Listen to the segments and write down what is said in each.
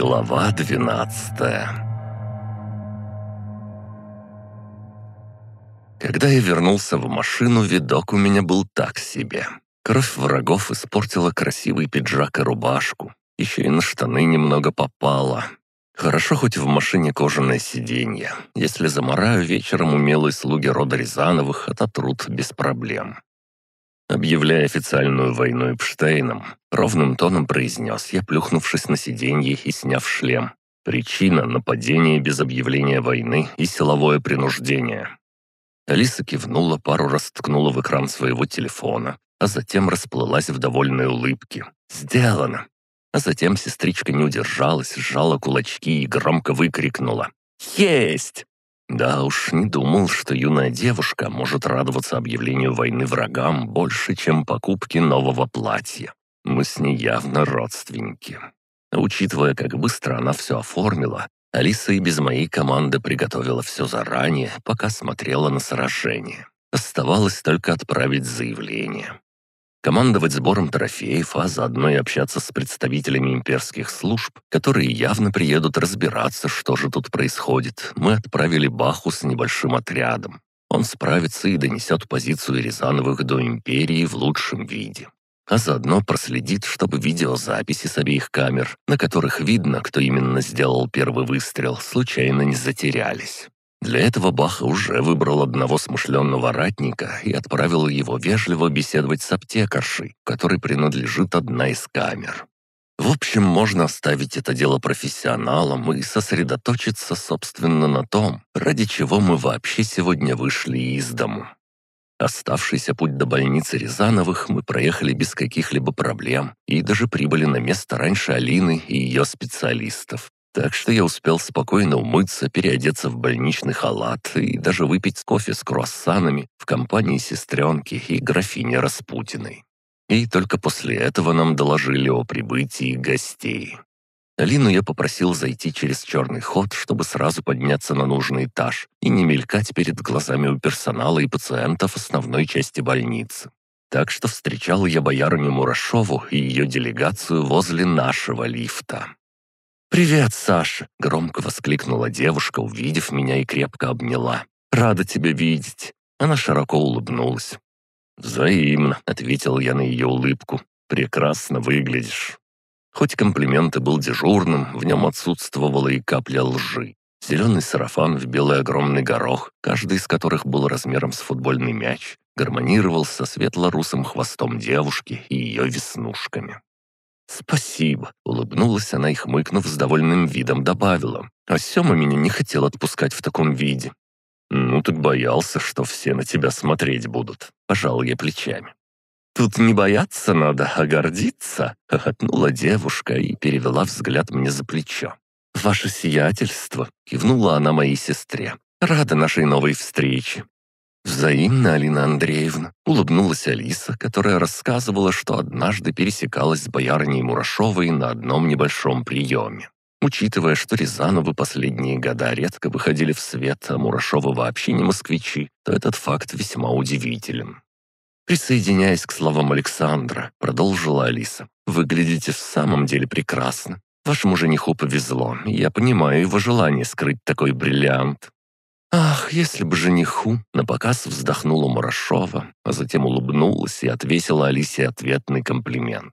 Глава двенадцатая Когда я вернулся в машину, видок у меня был так себе. Кровь врагов испортила красивый пиджак и рубашку. Еще и на штаны немного попало. Хорошо хоть в машине кожаное сиденье. Если замораю, вечером умелые слуги рода Рязановых ототрут без проблем. Объявляя официальную войну Эпштейном, ровным тоном произнес я, плюхнувшись на сиденье и сняв шлем. Причина — нападение без объявления войны и силовое принуждение. Алиса кивнула, пару раз ткнула в экран своего телефона, а затем расплылась в довольной улыбке. «Сделано!» А затем сестричка не удержалась, сжала кулачки и громко выкрикнула. «Есть!» Да уж, не думал, что юная девушка может радоваться объявлению войны врагам больше, чем покупке нового платья. Мы с ней явно родственники. Учитывая, как быстро она все оформила, Алиса и без моей команды приготовила все заранее, пока смотрела на сражение. Оставалось только отправить заявление командовать сбором трофеев, а заодно и общаться с представителями имперских служб, которые явно приедут разбираться, что же тут происходит, мы отправили Баху с небольшим отрядом. Он справится и донесет позицию Рязановых до Империи в лучшем виде. А заодно проследит, чтобы видеозаписи с обеих камер, на которых видно, кто именно сделал первый выстрел, случайно не затерялись. Для этого Баха уже выбрал одного смышленного ратника и отправил его вежливо беседовать с аптекаршей, которой принадлежит одна из камер. В общем, можно оставить это дело профессионалам и сосредоточиться, собственно, на том, ради чего мы вообще сегодня вышли из дому. Оставшийся путь до больницы Рязановых мы проехали без каких-либо проблем и даже прибыли на место раньше Алины и ее специалистов. Так что я успел спокойно умыться, переодеться в больничный халат и даже выпить кофе с круассанами в компании сестренки и графини Распутиной. И только после этого нам доложили о прибытии гостей. Алину я попросил зайти через черный ход, чтобы сразу подняться на нужный этаж и не мелькать перед глазами у персонала и пациентов основной части больницы. Так что встречал я боярыню Мурашову и ее делегацию возле нашего лифта. «Привет, Саша!» — громко воскликнула девушка, увидев меня и крепко обняла. «Рада тебя видеть!» Она широко улыбнулась. «Взаимно», — ответил я на ее улыбку. «Прекрасно выглядишь». Хоть комплимент и был дежурным, в нем отсутствовала и капля лжи. Зеленый сарафан в белый огромный горох, каждый из которых был размером с футбольный мяч, гармонировал со светло-русым хвостом девушки и ее веснушками. «Спасибо», — улыбнулась она и, хмыкнув с довольным видом, добавила. «А Сёма меня не хотел отпускать в таком виде». «Ну, так боялся, что все на тебя смотреть будут», — пожал я плечами. «Тут не бояться надо, а гордиться», — хохотнула девушка и перевела взгляд мне за плечо. «Ваше сиятельство», — кивнула она моей сестре. «Рада нашей новой встрече. «Взаимно, Алина Андреевна», — улыбнулась Алиса, которая рассказывала, что однажды пересекалась с боярней Мурашовой на одном небольшом приеме. Учитывая, что Рязановы последние года редко выходили в свет, а Мурашовы вообще не москвичи, то этот факт весьма удивителен. «Присоединяясь к словам Александра», — продолжила Алиса, — «выглядите в самом деле прекрасно. Вашему жениху повезло, я понимаю его желание скрыть такой бриллиант. «Ах, если бы жениху!» — напоказ вздохнула Мурашова, а затем улыбнулась и отвесила Алисе ответный комплимент.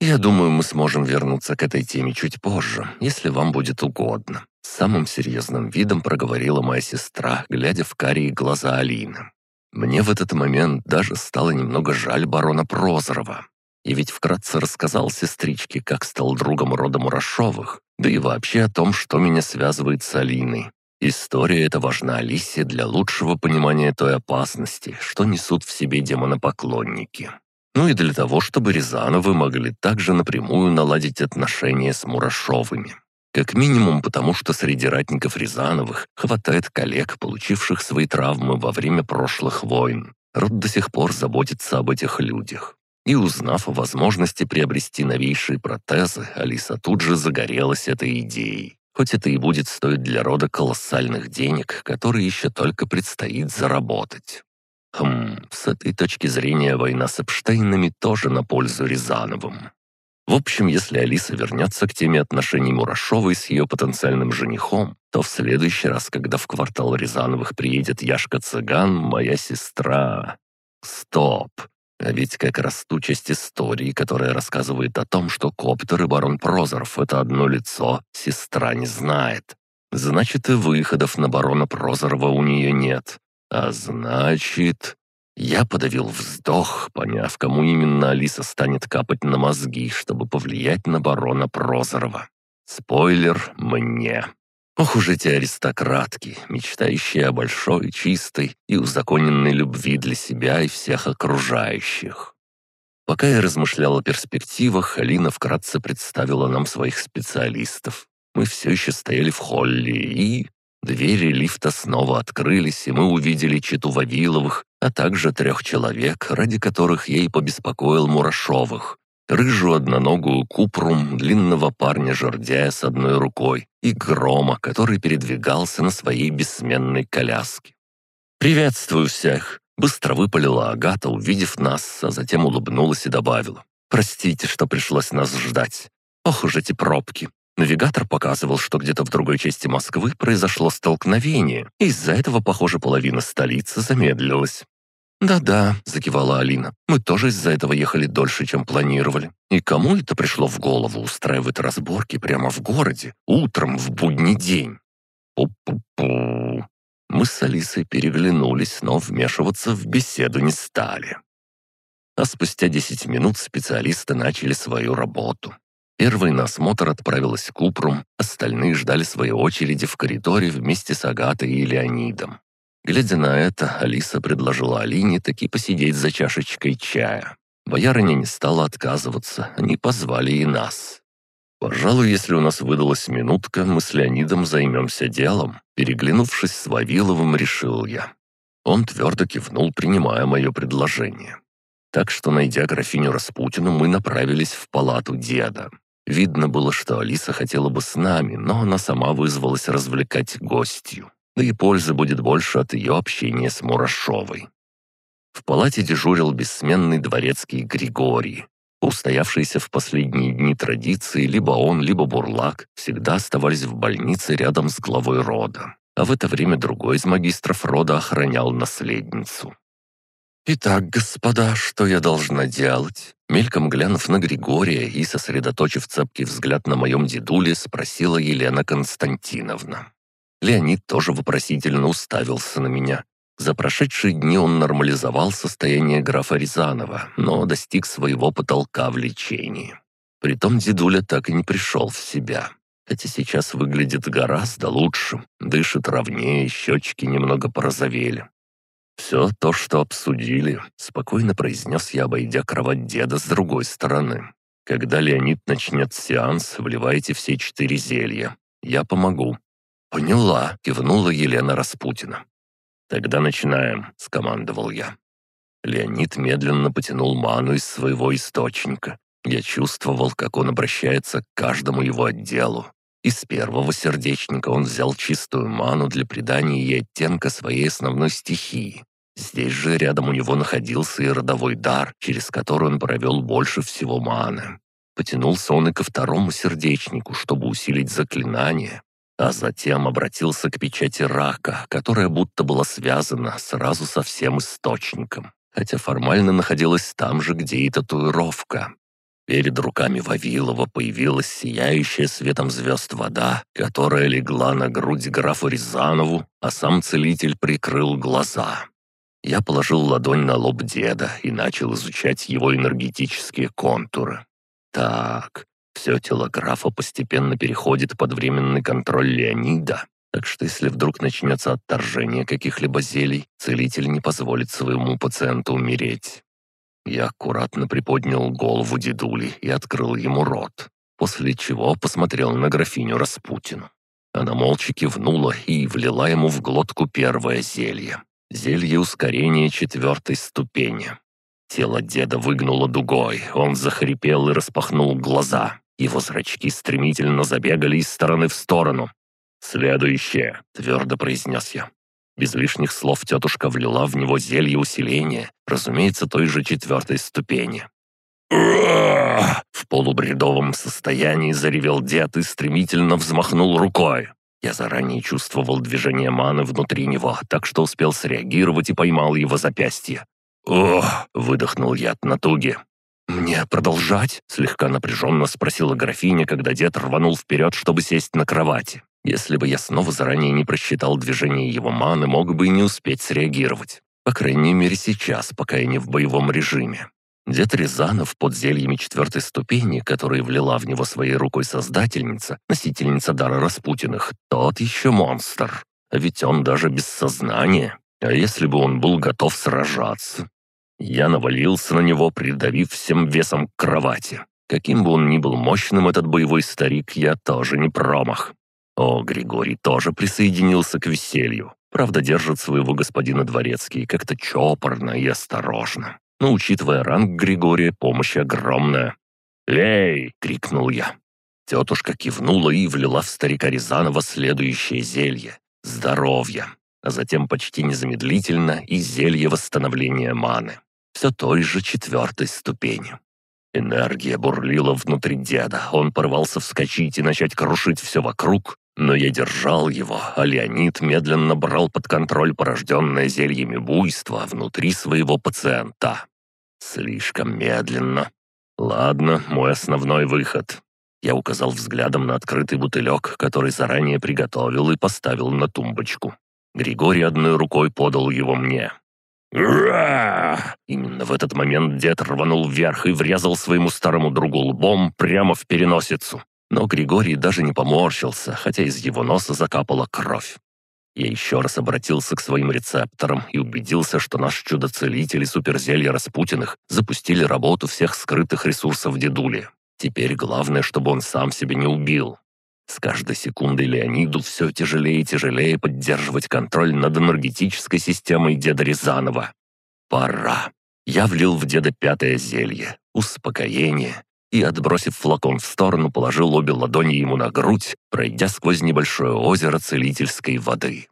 «Я думаю, мы сможем вернуться к этой теме чуть позже, если вам будет угодно», — самым серьезным видом проговорила моя сестра, глядя в карие глаза Алины. Мне в этот момент даже стало немного жаль барона Прозорова. И ведь вкратце рассказал сестричке, как стал другом рода Мурашовых, да и вообще о том, что меня связывает с Алиной, История эта важна Алисе для лучшего понимания той опасности, что несут в себе демонопоклонники. Ну и для того, чтобы Рязановы могли также напрямую наладить отношения с Мурашовыми. Как минимум потому, что среди ратников Рязановых хватает коллег, получивших свои травмы во время прошлых войн. Род до сих пор заботится об этих людях. И узнав о возможности приобрести новейшие протезы, Алиса тут же загорелась этой идеей хоть это и будет стоить для рода колоссальных денег, которые еще только предстоит заработать. Хм, с этой точки зрения война с Эпштейнами тоже на пользу Рязановым. В общем, если Алиса вернется к теме отношений Мурашовой с ее потенциальным женихом, то в следующий раз, когда в квартал Рязановых приедет Яшка-цыган, моя сестра... Стоп! А ведь как раз ту часть истории, которая рассказывает о том, что Коптер и барон Прозоров — это одно лицо, сестра не знает. Значит, и выходов на барона Прозорова у нее нет. А значит... Я подавил вздох, поняв, кому именно Алиса станет капать на мозги, чтобы повлиять на барона Прозорова. Спойлер — мне. Ох уж эти аристократки, мечтающие о большой, чистой и узаконенной любви для себя и всех окружающих. Пока я размышлял о перспективах, Алина вкратце представила нам своих специалистов. Мы все еще стояли в холле, и... Двери лифта снова открылись, и мы увидели читу Вавиловых, а также трех человек, ради которых я и побеспокоил Мурашовых, рыжую одноногую купрум, длинного парня жердяя с одной рукой и грома, который передвигался на своей бессменной коляске. «Приветствую всех!» — быстро выпалила Агата, увидев нас, а затем улыбнулась и добавила. «Простите, что пришлось нас ждать. Ох уж эти пробки!» Навигатор показывал, что где-то в другой части Москвы произошло столкновение, и из-за этого, похоже, половина столицы замедлилась. «Да-да», — закивала Алина, — «мы тоже из-за этого ехали дольше, чем планировали. И кому это пришло в голову устраивать разборки прямо в городе, утром в будний день?» «Пу-пу-пу». Мы с Алисой переглянулись, но вмешиваться в беседу не стали. А спустя десять минут специалисты начали свою работу. Первый на осмотр отправилась Купрум, остальные ждали своей очереди в коридоре вместе с Агатой и Леонидом. Глядя на это, Алиса предложила Алине таки посидеть за чашечкой чая. Боярыня не стала отказываться, они позвали и нас. «Пожалуй, если у нас выдалась минутка, мы с Леонидом займемся делом», переглянувшись с Вавиловым, решил я. Он твердо кивнул, принимая мое предложение. Так что, найдя графиню Распутину, мы направились в палату деда. Видно было, что Алиса хотела бы с нами, но она сама вызвалась развлекать гостью да и пользы будет больше от ее общения с Мурашовой. В палате дежурил бессменный дворецкий Григорий. Устоявшиеся в последние дни традиции, либо он, либо Бурлак всегда оставались в больнице рядом с главой рода. А в это время другой из магистров рода охранял наследницу. «Итак, господа, что я должна делать?» Мельком глянув на Григория и сосредоточив цепкий взгляд на моем дедуле, спросила Елена Константиновна. Леонид тоже вопросительно уставился на меня. За прошедшие дни он нормализовал состояние графа Рязанова, но достиг своего потолка в лечении. Притом дедуля так и не пришел в себя. Хотя сейчас выглядит гораздо лучше, дышит ровнее, щечки немного порозовели. «Все то, что обсудили», — спокойно произнес я, обойдя кровать деда с другой стороны. «Когда Леонид начнет сеанс, вливайте все четыре зелья. Я помогу. «Поняла», — кивнула Елена Распутина. «Тогда начинаем», — скомандовал я. Леонид медленно потянул ману из своего источника. Я чувствовал, как он обращается к каждому его отделу. Из первого сердечника он взял чистую ману для придания ей оттенка своей основной стихии. Здесь же рядом у него находился и родовой дар, через который он провел больше всего маны. Потянулся он и ко второму сердечнику, чтобы усилить заклинание, а затем обратился к печати рака, которая будто была связана сразу со всем источником, хотя формально находилась там же, где и татуировка. Перед руками Вавилова появилась сияющая светом звезд вода, которая легла на грудь графу Рязанову, а сам целитель прикрыл глаза. Я положил ладонь на лоб деда и начал изучать его энергетические контуры. Так, все тело графа постепенно переходит под временный контроль Леонида, так что если вдруг начнется отторжение каких-либо зелий, целитель не позволит своему пациенту умереть. Я аккуратно приподнял голову дедули и открыл ему рот, после чего посмотрел на графиню Распутину. Она молча кивнула и влила ему в глотку первое зелье. Зелье ускорения четвертой ступени. Тело деда выгнуло дугой, он захрипел и распахнул глаза. Его зрачки стремительно забегали из стороны в сторону. «Следующее», — твердо произнес я. Без лишних слов тетушка влила в него зелье усиления, разумеется, той же четвертой ступени. В полубредовом состоянии заревел дед и стремительно взмахнул рукой. Я заранее чувствовал движение маны внутри него, так что успел среагировать и поймал его запястье. «Ох!» — выдохнул я от натуги. «Мне продолжать?» — слегка напряженно спросила графиня, когда дед рванул вперед, чтобы сесть на кровати. Если бы я снова заранее не просчитал движение его маны, мог бы и не успеть среагировать. По крайней мере сейчас, пока я не в боевом режиме. Дед Рязанов под зельями четвертой ступени, которые влила в него своей рукой создательница, носительница дара Распутиных, тот еще монстр. А ведь он даже без сознания. А если бы он был готов сражаться? Я навалился на него, придавив всем весом к кровати. Каким бы он ни был мощным, этот боевой старик, я тоже не промах. О, Григорий тоже присоединился к веселью. Правда, держит своего господина Дворецкий как-то чопорно и осторожно но, учитывая ранг Григория, помощь огромная. «Эй!» — крикнул я. Тетушка кивнула и влила в старика Рязанова следующее зелье — здоровье, а затем почти незамедлительно и зелье восстановления маны. Все той же четвертой ступени. Энергия бурлила внутри деда, он порвался вскочить и начать крушить все вокруг, но я держал его, а Леонид медленно брал под контроль порожденное зельями буйство внутри своего пациента. Слишком медленно. Ладно, мой основной выход. Я указал взглядом на открытый бутылек, который заранее приготовил и поставил на тумбочку. Григорий одной рукой подал его мне. «Ура!» Именно в этот момент дед рванул вверх и врезал своему старому другу лбом прямо в переносицу. Но Григорий даже не поморщился, хотя из его носа закапала кровь. Я еще раз обратился к своим рецепторам и убедился, что наш чудо-целитель и суперзелье Распутиных запустили работу всех скрытых ресурсов дедули. Теперь главное, чтобы он сам себя не убил. С каждой секундой Леониду все тяжелее и тяжелее поддерживать контроль над энергетической системой деда Рязанова. Пора. Я влил в деда пятое зелье, успокоение, и, отбросив флакон в сторону, положил обе ладони ему на грудь, пройдя сквозь небольшое озеро целительской воды.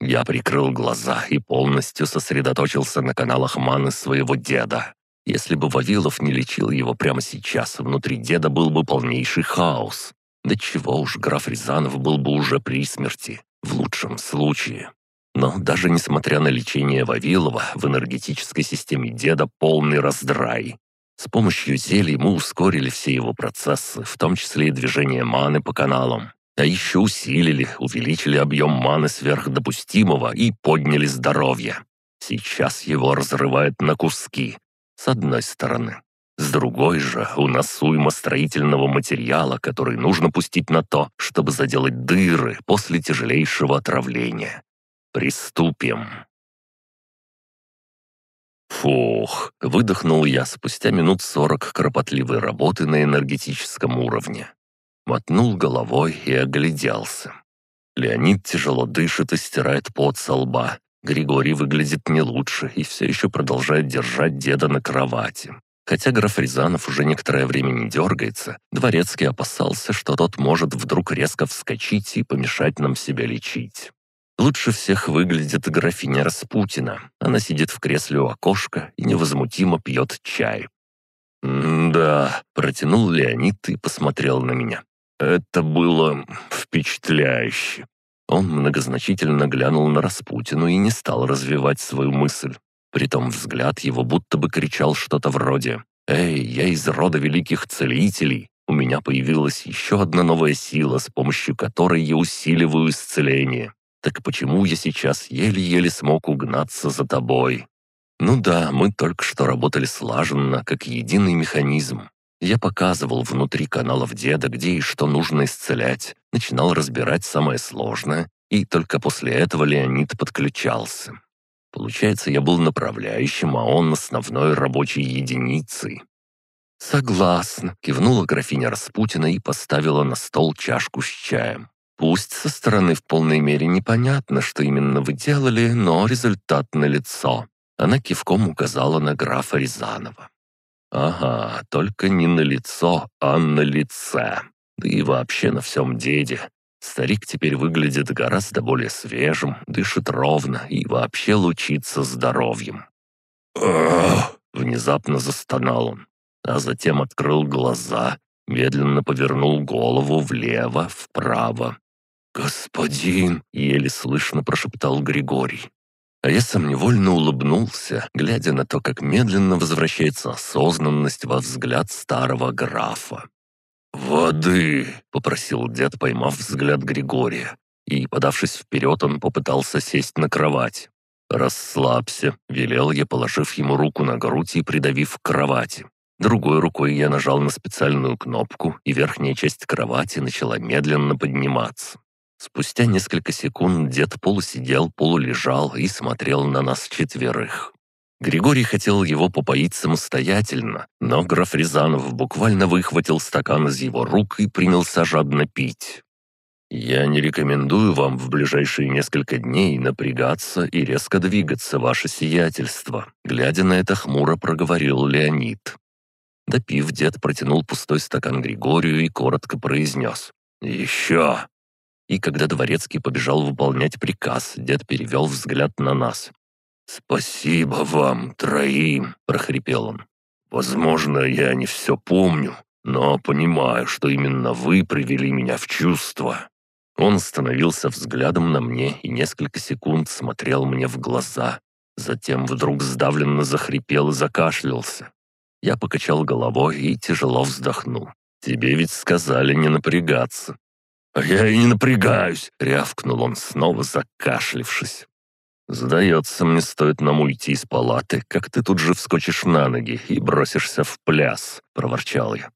Я прикрыл глаза и полностью сосредоточился на каналах маны своего деда. Если бы Вавилов не лечил его прямо сейчас, внутри деда был бы полнейший хаос. Да чего уж граф Рязанов был бы уже при смерти, в лучшем случае. Но даже несмотря на лечение Вавилова, в энергетической системе деда полный раздрай. С помощью зелий мы ускорили все его процессы, в том числе и движение маны по каналам. А еще усилили, увеличили объем маны сверхдопустимого и подняли здоровье. Сейчас его разрывает на куски. С одной стороны. С другой же у нас уйма строительного материала, который нужно пустить на то, чтобы заделать дыры после тяжелейшего отравления. Приступим. Фух, выдохнул я спустя минут сорок кропотливой работы на энергетическом уровне. Мотнул головой и огляделся. Леонид тяжело дышит и стирает пот со лба. Григорий выглядит не лучше и все еще продолжает держать деда на кровати. Хотя граф Рязанов уже некоторое время не дергается, Дворецкий опасался, что тот может вдруг резко вскочить и помешать нам себя лечить. Лучше всех выглядит графиня Распутина. Она сидит в кресле у окошка и невозмутимо пьет чай. «Да», — протянул Леонид и посмотрел на меня. «Это было впечатляюще». Он многозначительно глянул на Распутину и не стал развивать свою мысль. Притом взгляд его будто бы кричал что-то вроде «Эй, я из рода великих целителей. У меня появилась еще одна новая сила, с помощью которой я усиливаю исцеление. Так почему я сейчас еле-еле смог угнаться за тобой? Ну да, мы только что работали слаженно, как единый механизм. Я показывал внутри каналов деда, где и что нужно исцелять, начинал разбирать самое сложное, и только после этого Леонид подключался. Получается, я был направляющим, а он основной рабочей единицей. «Согласна», — кивнула графиня Распутина и поставила на стол чашку с чаем. Пусть со стороны в полной мере непонятно, что именно вы делали, но результат налицо. Она кивком указала на графа Рязанова. «Ага, только не на лицо, а на лице. Да и вообще на всем деде. Старик теперь выглядит гораздо более свежим, дышит ровно и вообще лучится здоровьем». «Ах!» — внезапно застонал он. а затем открыл глаза, медленно повернул голову влево, вправо. «Господин!» — еле слышно прошептал Григорий. А я сам невольно улыбнулся, глядя на то, как медленно возвращается осознанность во взгляд старого графа. «Воды!» — попросил дед, поймав взгляд Григория. И, подавшись вперед, он попытался сесть на кровать. «Расслабься», — велел я, положив ему руку на грудь и придавив к кровати. Другой рукой я нажал на специальную кнопку, и верхняя часть кровати начала медленно подниматься. Спустя несколько секунд дед полусидел, полулежал и смотрел на нас четверых. Григорий хотел его попоить самостоятельно, но граф Рязанов буквально выхватил стакан из его рук и принялся жадно пить. «Я не рекомендую вам в ближайшие несколько дней напрягаться и резко двигаться, ваше сиятельство», глядя на это хмуро проговорил Леонид. Допив, дед протянул пустой стакан Григорию и коротко произнес «Еще!» И когда Дворецкий побежал выполнять приказ, дед перевел взгляд на нас. «Спасибо вам, троим!» — прохрипел он. «Возможно, я не все помню, но понимаю, что именно вы привели меня в чувство». Он остановился взглядом на мне и несколько секунд смотрел мне в глаза. Затем вдруг сдавленно захрипел и закашлялся. Я покачал головой и тяжело вздохнул. «Тебе ведь сказали не напрягаться. «А я и не напрягаюсь!» — рявкнул он, снова закашлившись. «Сдается мне, стоит нам уйти из палаты, как ты тут же вскочишь на ноги и бросишься в пляс», — проворчал я.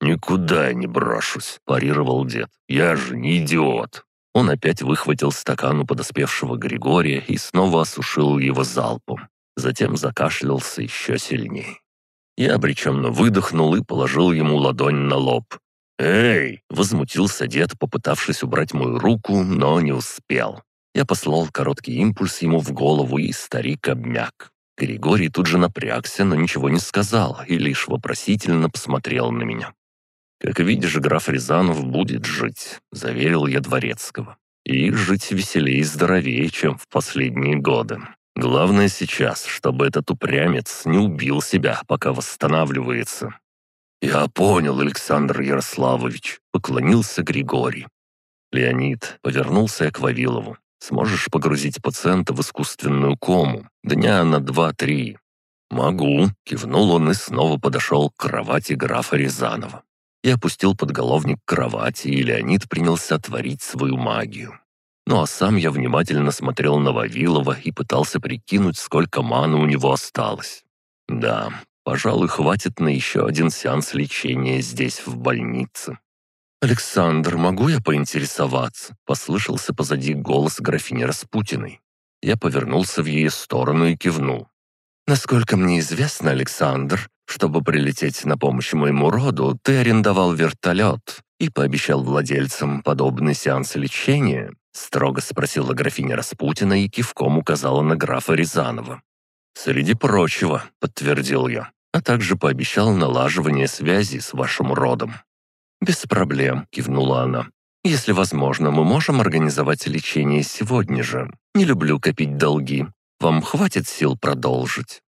«Никуда я не брошусь», — парировал дед. «Я же не идиот». Он опять выхватил стакан у подоспевшего Григория и снова осушил его залпом. Затем закашлялся еще сильнее. Я обреченно выдохнул и положил ему ладонь на лоб. «Эй!» — возмутился дед, попытавшись убрать мою руку, но не успел. Я послал короткий импульс ему в голову, и старик обмяк. Григорий тут же напрягся, но ничего не сказал и лишь вопросительно посмотрел на меня. «Как видишь, граф Рязанов будет жить», — заверил я Дворецкого. «И жить веселее и здоровее, чем в последние годы. Главное сейчас, чтобы этот упрямец не убил себя, пока восстанавливается. «Я понял, Александр Ярославович», — поклонился Григорий. Леонид повернулся к Вавилову. «Сможешь погрузить пациента в искусственную кому? Дня на два-три». «Могу», — кивнул он и снова подошел к кровати графа Рязанова. Я опустил подголовник к кровати, и Леонид принялся творить свою магию. Ну а сам я внимательно смотрел на Вавилова и пытался прикинуть, сколько маны у него осталось. Да, Пожалуй, хватит на еще один сеанс лечения здесь, в больнице. «Александр, могу я поинтересоваться?» — послышался позади голос графини Распутиной. Я повернулся в ее сторону и кивнул. «Насколько мне известно, Александр, чтобы прилететь на помощь моему роду, ты арендовал вертолет и пообещал владельцам подобный сеанс лечения?» — строго спросила графиня Распутина и кивком указала на графа Рязанова. «Среди прочего», — подтвердил я, а также пообещал налаживание связи с вашим родом. «Без проблем», — кивнула она. «Если возможно, мы можем организовать лечение сегодня же. Не люблю копить долги. Вам хватит сил продолжить?»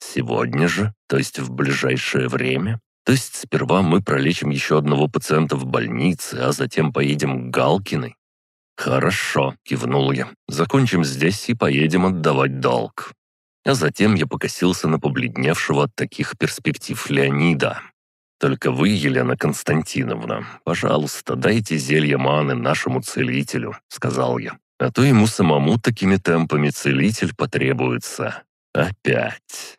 «Сегодня же? То есть в ближайшее время? То есть сперва мы пролечим еще одного пациента в больнице, а затем поедем к Галкиной?» «Хорошо», — кивнул я. «Закончим здесь и поедем отдавать долг». А затем я покосился на побледневшего от таких перспектив Леонида. «Только вы, Елена Константиновна, пожалуйста, дайте зелье маны нашему целителю», — сказал я. «А то ему самому такими темпами целитель потребуется. Опять».